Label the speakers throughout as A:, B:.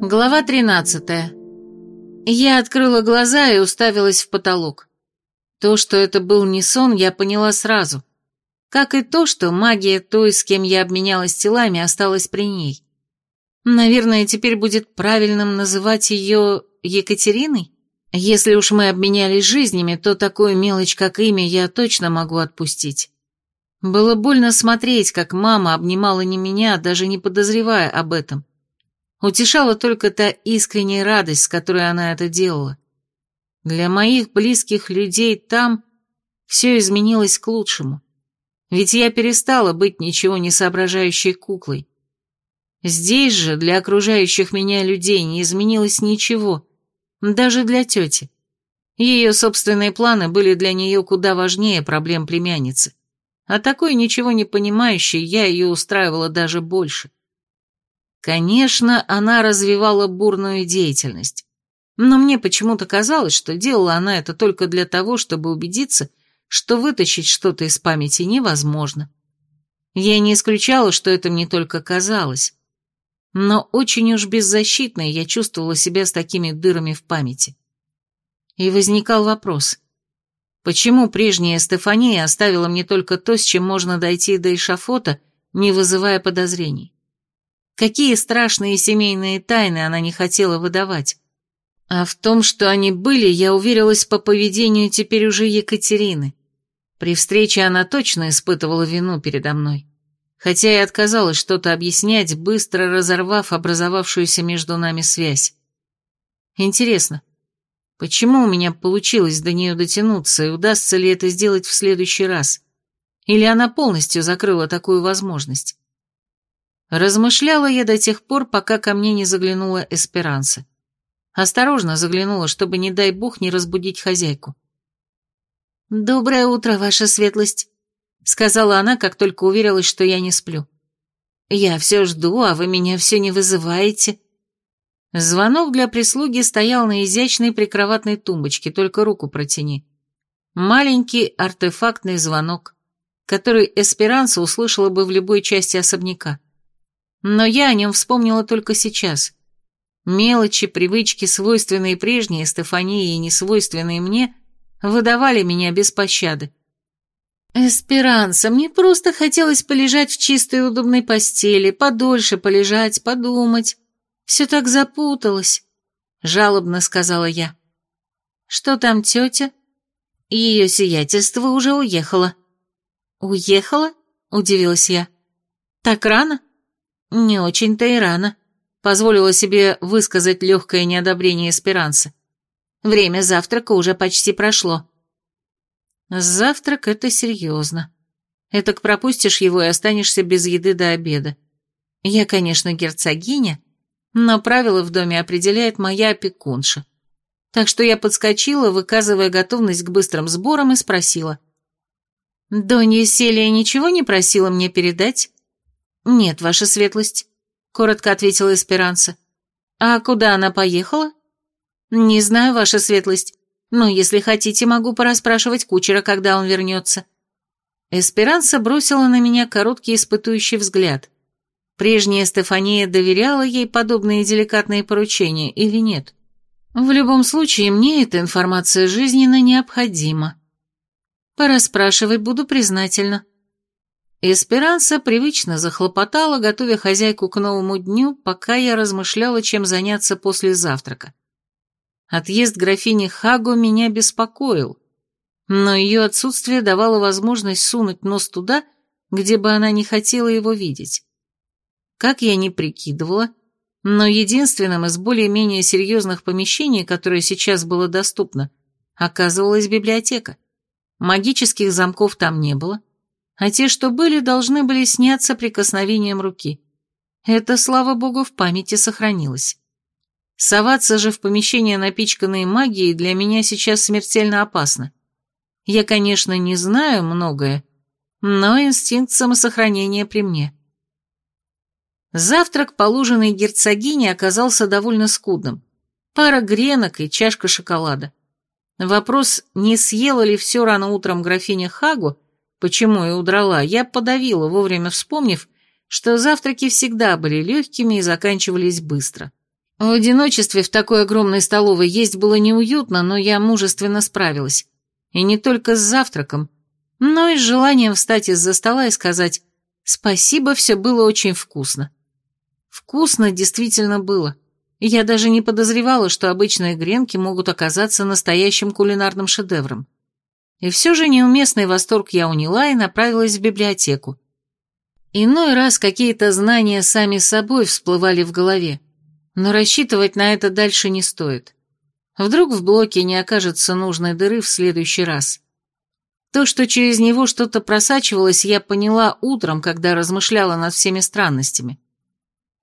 A: Глава 13. Я открыла глаза и уставилась в потолок. То, что это был не сон, я поняла сразу. Как и то, что магия той, с кем я обменялась телами, осталась при ней. Наверное, теперь будет правильным называть ее Екатериной? Если уж мы обменялись жизнями, то такую мелочь, как имя, я точно могу отпустить. Было больно смотреть, как мама обнимала не меня, даже не подозревая об этом. Утешала только та искренняя радость, с которой она это делала. Для моих близких людей там все изменилось к лучшему. Ведь я перестала быть ничего не соображающей куклой. Здесь же для окружающих меня людей не изменилось ничего, даже для тети. Ее собственные планы были для нее куда важнее проблем племянницы. А такой ничего не понимающей я ее устраивала даже больше. Конечно, она развивала бурную деятельность. Но мне почему-то казалось, что делала она это только для того, чтобы убедиться, что вытащить что-то из памяти невозможно. Я не исключала, что это мне только казалось. Но очень уж беззащитной я чувствовала себя с такими дырами в памяти. И возникал вопрос. Почему прежняя Стефания оставила мне только то, с чем можно дойти до эшафота, не вызывая подозрений? Какие страшные семейные тайны она не хотела выдавать? А в том, что они были, я уверилась по поведению теперь уже Екатерины. При встрече она точно испытывала вину передо мной. Хотя и отказалась что-то объяснять, быстро разорвав образовавшуюся между нами связь. Интересно, почему у меня получилось до нее дотянуться, и удастся ли это сделать в следующий раз? Или она полностью закрыла такую возможность? Размышляла я до тех пор, пока ко мне не заглянула Эсперанса. Осторожно заглянула, чтобы, не дай бог, не разбудить хозяйку. «Доброе утро, ваша светлость», — сказала она, как только уверилась, что я не сплю. «Я все жду, а вы меня все не вызываете». Звонок для прислуги стоял на изящной прикроватной тумбочке, только руку протяни. Маленький артефактный звонок, который Эсперанса услышала бы в любой части особняка. Но я о нем вспомнила только сейчас. Мелочи, привычки, свойственные прежней Стефании и несвойственные мне, выдавали меня без пощады. «Эсперанса, мне просто хотелось полежать в чистой удобной постели, подольше полежать, подумать. Все так запуталось», — жалобно сказала я. «Что там тетя?» Ее сиятельство уже уехало. «Уехала?» — удивилась я. «Так рано?» «Не очень-то и рано», — позволила себе высказать легкое неодобрение Эсперанса. «Время завтрака уже почти прошло». «Завтрак — это серьезно. Этак пропустишь его и останешься без еды до обеда. Я, конечно, герцогиня, но правила в доме определяет моя опекунша. Так что я подскочила, выказывая готовность к быстрым сборам, и спросила. «Донья Селия ничего не просила мне передать?» «Нет, ваша светлость», — коротко ответила Эсперанса. «А куда она поехала?» «Не знаю, ваша светлость, но если хотите, могу пораспрашивать кучера, когда он вернется». Эсперанса бросила на меня короткий испытующий взгляд. Прежняя Стефания доверяла ей подобные деликатные поручения или нет? В любом случае, мне эта информация жизненно необходима. Пораспрашивать буду признательно. Эсперанса привычно захлопотала, готовя хозяйку к новому дню, пока я размышляла, чем заняться после завтрака. Отъезд графини Хагу меня беспокоил, но ее отсутствие давало возможность сунуть нос туда, где бы она не хотела его видеть. Как я ни прикидывала, но единственным из более-менее серьезных помещений, которое сейчас было доступно, оказывалась библиотека. Магических замков там не было, а те, что были, должны были сняться прикосновением руки. Это, слава богу, в памяти сохранилось. Соваться же в помещение, напичканное магией, для меня сейчас смертельно опасно. Я, конечно, не знаю многое, но инстинкт самосохранения при мне. Завтрак, положенный герцогине, оказался довольно скудным. Пара гренок и чашка шоколада. Вопрос, не съела ли все рано утром графиня Хагу, Почему и удрала, я подавила, вовремя вспомнив, что завтраки всегда были легкими и заканчивались быстро. В одиночестве в такой огромной столовой есть было неуютно, но я мужественно справилась. И не только с завтраком, но и с желанием встать из-за стола и сказать «Спасибо, все было очень вкусно». Вкусно действительно было. Я даже не подозревала, что обычные гренки могут оказаться настоящим кулинарным шедевром. И все же неуместный восторг я уняла и направилась в библиотеку. Иной раз какие-то знания сами собой всплывали в голове, но рассчитывать на это дальше не стоит. Вдруг в блоке не окажется нужной дыры в следующий раз. То, что через него что-то просачивалось, я поняла утром, когда размышляла над всеми странностями.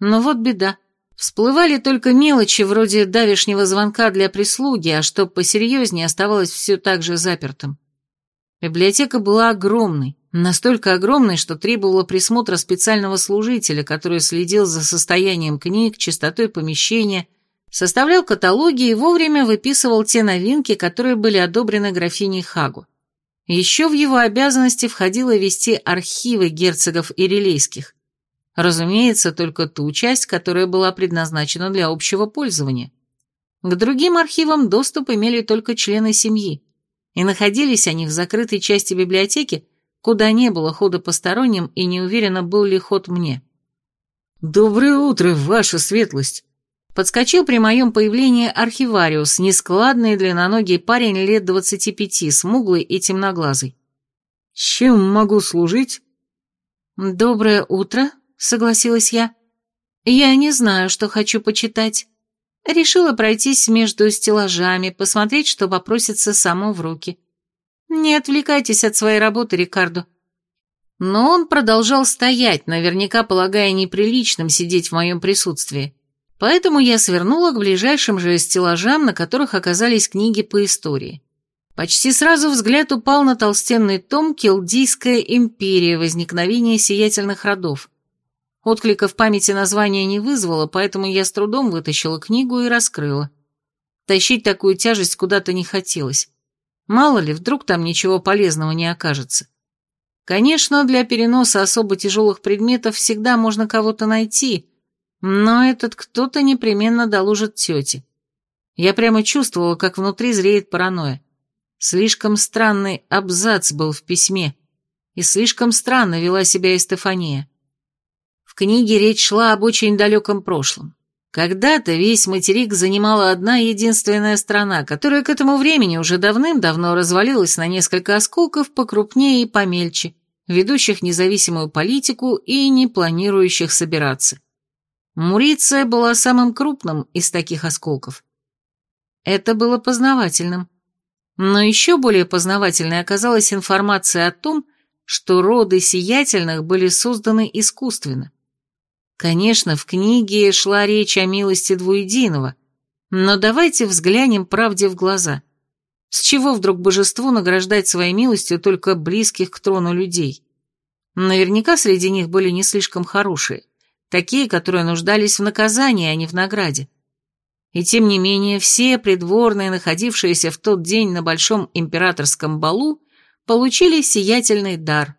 A: Но вот беда. Всплывали только мелочи вроде давешнего звонка для прислуги, а что посерьезнее оставалось все так же запертым. Библиотека была огромной, настолько огромной, что требовала присмотра специального служителя, который следил за состоянием книг, чистотой помещения, составлял каталоги и вовремя выписывал те новинки, которые были одобрены графиней Хагу. Еще в его обязанности входило вести архивы герцогов и релейских. Разумеется, только ту часть, которая была предназначена для общего пользования. К другим архивам доступ имели только члены семьи, и находились они в закрытой части библиотеки, куда не было хода посторонним и не уверена, был ли ход мне. «Доброе утро, ваша светлость!» Подскочил при моем появлении архивариус, нескладный длинноногий парень лет двадцати пяти, смуглый и темноглазый. «Чем могу служить?» «Доброе утро», — согласилась я. «Я не знаю, что хочу почитать. Решила пройтись между стеллажами, посмотреть, что попросится само в руки. Не отвлекайтесь от своей работы, Рикардо». Но он продолжал стоять, наверняка полагая неприличным сидеть в моем присутствии. Поэтому я свернула к ближайшим же стеллажам, на которых оказались книги по истории. Почти сразу взгляд упал на толстенный том «Келдийская империя. Возникновение сиятельных родов». Отклика в памяти название не вызвало, поэтому я с трудом вытащила книгу и раскрыла. Тащить такую тяжесть куда-то не хотелось. Мало ли, вдруг там ничего полезного не окажется. Конечно, для переноса особо тяжелых предметов всегда можно кого-то найти, но этот кто-то непременно доложит тете. Я прямо чувствовала, как внутри зреет паранойя. Слишком странный абзац был в письме, и слишком странно вела себя и Стефания. В книге речь шла об очень далеком прошлом. Когда-то весь материк занимала одна единственная страна, которая к этому времени уже давным-давно развалилась на несколько осколков покрупнее и помельче, ведущих независимую политику и не планирующих собираться. Муриция была самым крупным из таких осколков. Это было познавательным. Но еще более познавательной оказалась информация о том, что роды сиятельных были созданы искусственно. Конечно, в книге шла речь о милости двуединого, но давайте взглянем правде в глаза. С чего вдруг божеству награждать своей милостью только близких к трону людей? Наверняка среди них были не слишком хорошие такие, которые нуждались в наказании, а не в награде. И тем не менее, все придворные, находившиеся в тот день на большом императорском балу, получили сиятельный дар.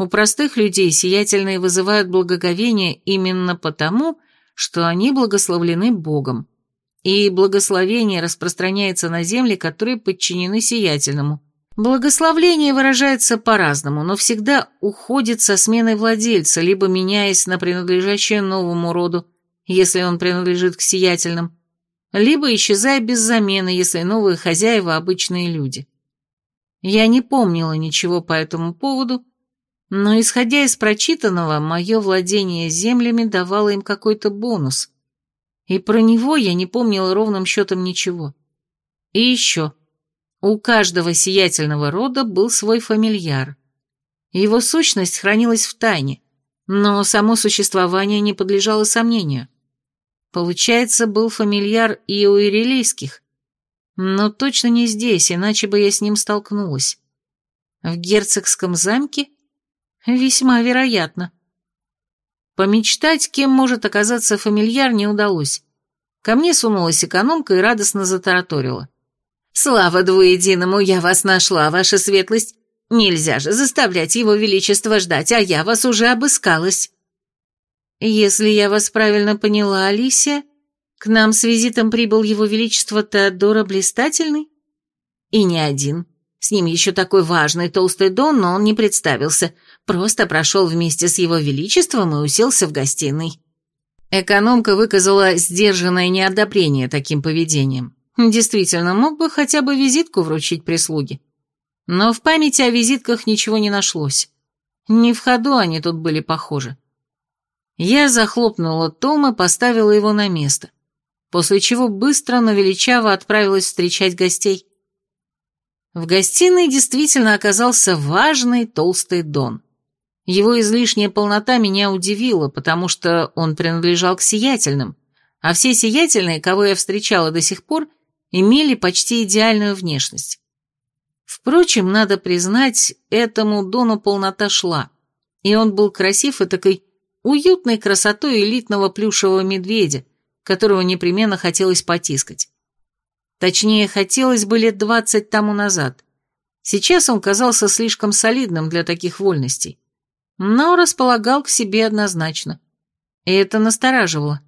A: У простых людей сиятельные вызывают благоговение именно потому, что они благословлены Богом. И благословение распространяется на земли, которые подчинены сиятельному – Благословление выражается по-разному, но всегда уходит со сменой владельца, либо меняясь на принадлежащее новому роду, если он принадлежит к сиятельным, либо исчезая без замены, если новые хозяева – обычные люди. Я не помнила ничего по этому поводу, но, исходя из прочитанного, мое владение землями давало им какой-то бонус, и про него я не помнила ровным счетом ничего. И еще – у каждого сиятельного рода был свой фамильяр. Его сущность хранилась в тайне, но само существование не подлежало сомнению. Получается, был фамильяр и у ирелийских. Но точно не здесь, иначе бы я с ним столкнулась. В герцогском замке? Весьма вероятно. Помечтать, кем может оказаться фамильяр, не удалось. Ко мне сунулась экономка и радостно затараторила. «Слава двуединому, я вас нашла, ваша светлость. Нельзя же заставлять его величество ждать, а я вас уже обыскалась». «Если я вас правильно поняла, Алисия, К нам с визитом прибыл его величество Теодора Блистательный? И не один. С ним еще такой важный толстый Дон, но он не представился, просто прошел вместе с его величеством и уселся в гостиной. Экономка выказала сдержанное неодобрение таким поведением. Действительно, мог бы хотя бы визитку вручить прислуге. Но в памяти о визитках ничего не нашлось. Не в ходу они тут были похожи. Я захлопнула том и поставила его на место после чего быстро, но величаво отправилась встречать гостей. В гостиной действительно оказался важный толстый Дон. Его излишняя полнота меня удивила, потому что он принадлежал к сиятельным, а все сиятельные, кого я встречала до сих пор, имели почти идеальную внешность. Впрочем, надо признать, этому Дону полнота шла, и он был красив и такой уютной красотой элитного плюшевого медведя, которого непременно хотелось потискать. Точнее, хотелось бы лет двадцать тому назад. Сейчас он казался слишком солидным для таких вольностей, но располагал к себе однозначно. И это настораживало.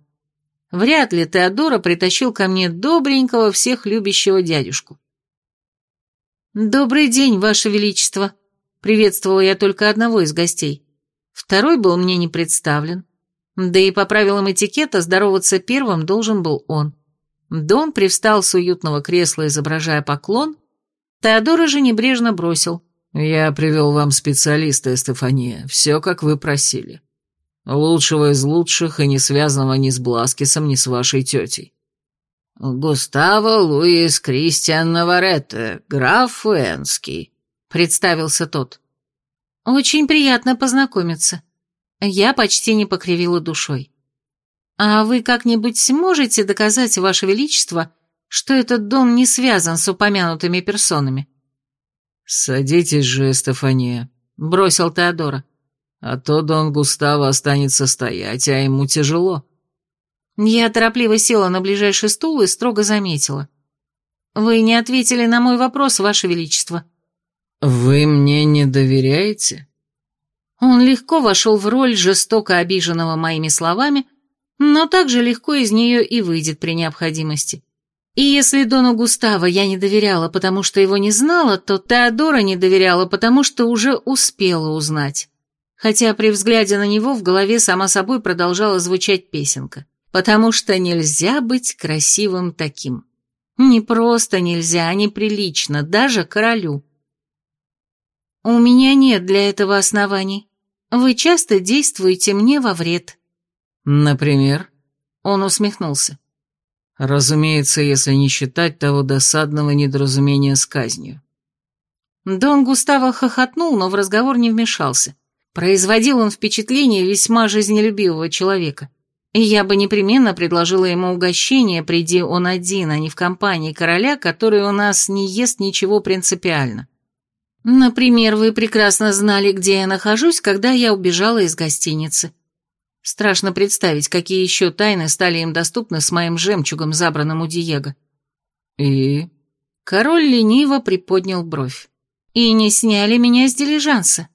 A: Вряд ли Теодора притащил ко мне добренького, всех любящего дядюшку. «Добрый день, Ваше Величество!» Приветствовала я только одного из гостей. Второй был мне не представлен. Да и по правилам этикета здороваться первым должен был он. Дон привстал с уютного кресла, изображая поклон. Теодора же небрежно бросил. «Я привел вам специалиста, Эстефания, все, как вы просили. Лучшего из лучших и не связанного ни с Бласкисом, ни с вашей тетей». «Густаво Луис Кристиан Наваретте, граф Уэнский», — представился тот. «Очень приятно познакомиться», я почти не покривила душой. «А вы как-нибудь сможете доказать, Ваше Величество, что этот дом не связан с упомянутыми персонами?»
B: «Садитесь же, Стефания», — бросил Теодора. «А то Дон Густаво останется стоять, а ему тяжело».
A: Я торопливо села на ближайший стул и строго заметила. «Вы не ответили на мой вопрос, Ваше Величество».
B: «Вы мне не доверяете?»
A: Он легко вошел в роль жестоко обиженного моими словами, но также легко из нее и выйдет при необходимости. И если Дону Густаво я не доверяла, потому что его не знала, то Теодора не доверяла, потому что уже успела узнать. Хотя при взгляде на него в голове сама собой продолжала звучать песенка. Потому что нельзя быть красивым таким. Не просто нельзя, а неприлично, даже королю. У меня нет для этого оснований. Вы часто действуете мне во вред».
B: «Например?»
A: Он усмехнулся.
B: «Разумеется, если не считать того досадного недоразумения с казнью».
A: Дон Густаво хохотнул, но в разговор не вмешался. Производил он впечатление весьма жизнелюбивого человека. И я бы непременно предложила ему угощение, приди он один, а не в компании короля, который у нас не ест ничего принципиально. Например, вы прекрасно знали, где я нахожусь, когда я убежала из гостиницы. Страшно представить, какие еще тайны стали им доступны с моим жемчугом, забранным у Диего.
B: И...
A: Король лениво приподнял бровь. И не сняли меня с дилижанса.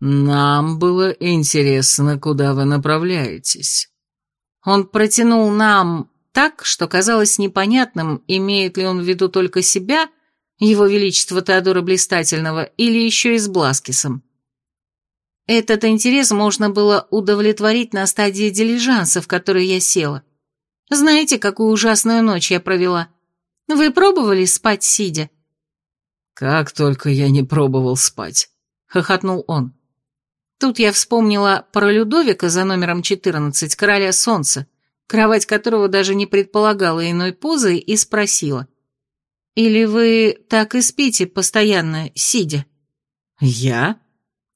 B: Нам было интересно, куда вы направляетесь.
A: Он протянул нам так, что казалось непонятным, имеет ли он в виду только себя его величество Теодора Блистательного, или еще и с Бласкисом. Этот интерес можно было удовлетворить на стадии дилижанса, в который я села. Знаете, какую ужасную ночь я провела? Вы пробовали спать сидя?
B: Как только я не пробовал спать, хохотнул он.
A: Тут я вспомнила про Людовика за номером 14, короля солнца, кровать которого даже не предполагала иной позы, и спросила. Или вы так и спите постоянно, сидя?»
B: «Я?»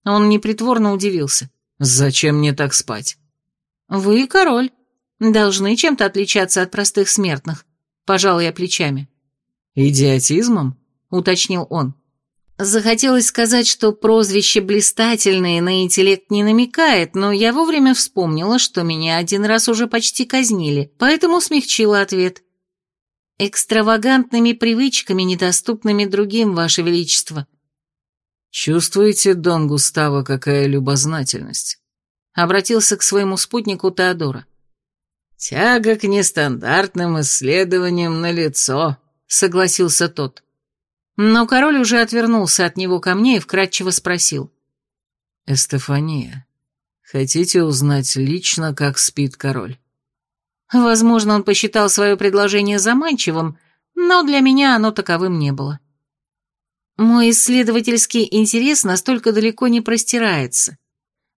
A: Он непритворно удивился.
B: «Зачем мне так спать?»
A: «Вы король. Должны чем-то отличаться от простых смертных», — пожал я плечами.
B: «Идиотизмом?»
A: — уточнил он. Захотелось сказать, что прозвище «блистательные» на интеллект не намекает, но я вовремя вспомнила, что меня один раз уже почти казнили, поэтому смягчила ответ экстравагантными привычками, недоступными другим, Ваше Величество».
B: «Чувствуете, Дон Густаво, какая любознательность?»
A: Обратился к своему спутнику Теодора.
B: Тяга к нестандартным исследованиям на лицо, согласился тот.
A: Но король уже отвернулся от него ко мне и вкратчиво спросил.
B: «Эстефания, хотите узнать лично, как спит король?»
A: Возможно, он посчитал свое предложение заманчивым, но для меня оно таковым не было. Мой исследовательский интерес настолько далеко не простирается.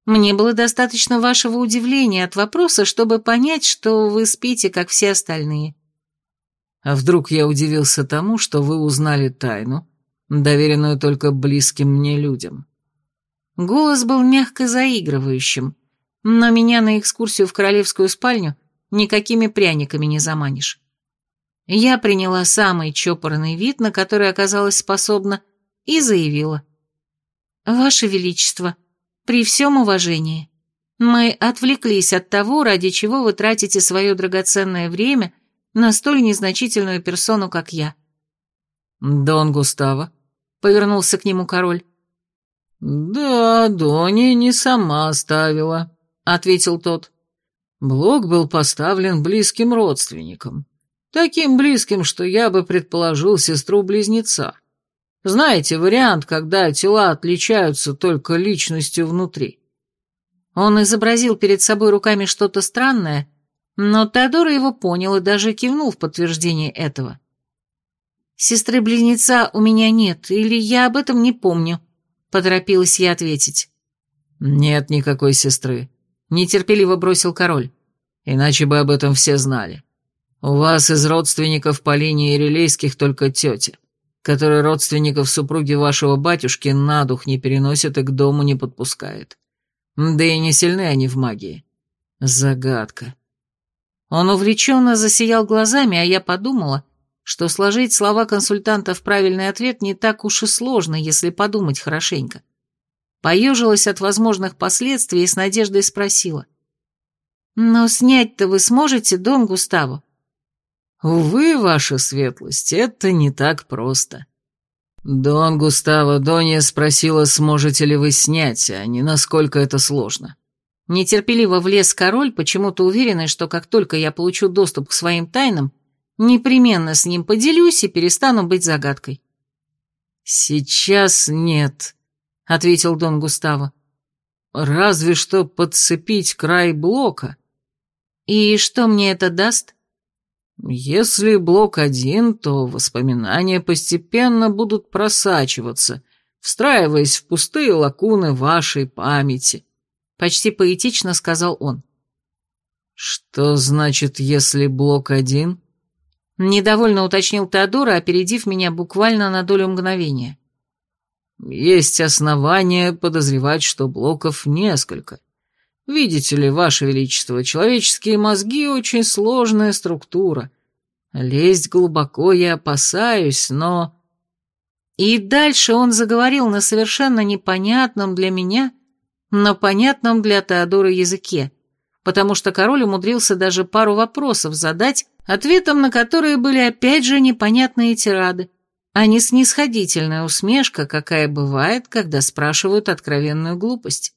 A: Мне было достаточно вашего удивления от вопроса, чтобы понять, что вы спите, как все остальные.
B: А вдруг я удивился тому, что вы узнали тайну, доверенную только близким мне людям?
A: Голос был мягко заигрывающим, но меня на экскурсию в королевскую спальню никакими пряниками не заманишь. Я приняла самый чопорный вид, на который оказалась способна, и заявила. «Ваше Величество, при всем уважении, мы отвлеклись от того, ради чего вы тратите свое драгоценное время на столь незначительную персону, как я».
B: «Дон Густаво», — повернулся к нему король.
C: «Да, Дони не сама оставила», — ответил тот. Блок был поставлен близким родственником. Таким близким, что я бы предположил сестру-близнеца. Знаете, вариант, когда тела отличаются только личностью внутри.
A: Он изобразил перед собой руками что-то странное, но Теодор его понял и даже кивнул в подтверждение этого. «Сестры-близнеца у меня нет, или я об этом не помню», — поторопилась я ответить.
B: «Нет никакой сестры», — нетерпеливо бросил король. «Иначе бы об этом все знали. У вас из родственников по линии Релейских только тетя который родственников супруги вашего батюшки на дух не переносит и к дому не подпускает. Да и не сильны они в магии. Загадка.
A: Он увлеченно засиял глазами, а я подумала, что сложить слова консультанта в правильный ответ не так уж и сложно, если подумать хорошенько. Поежилась от возможных последствий и с надеждой спросила. «Но снять-то вы сможете, дом Густаво?»
C: «Увы, ваша светлость, это не так просто».
B: «Дон Густаво, Донья спросила, сможете ли вы снять, а не насколько это сложно».
A: Нетерпеливо влез король, почему-то уверенный, что как только я получу доступ к своим тайнам, непременно с ним поделюсь и перестану быть загадкой.
C: «Сейчас нет», — ответил Дон Густаво. «Разве что подцепить край блока».
A: «И что мне это даст?»
C: Если блок один, то воспоминания постепенно будут просачиваться, встраиваясь в пустые лакуны вашей памяти.
A: Почти поэтично сказал он.
C: Что значит, если блок один?
A: Недовольно уточнил Теодора, опередив меня буквально на долю мгновения.
C: Есть основания подозревать, что блоков несколько. Видите ли, Ваше Величество, человеческие мозги — очень сложная структура. Лезть глубоко я опасаюсь, но...»
A: И дальше он заговорил на совершенно непонятном для меня, но понятном для Теодора языке, потому что король умудрился даже пару вопросов задать, ответом на которые были опять же непонятные тирады, а не снисходительная усмешка, какая бывает, когда спрашивают откровенную глупость.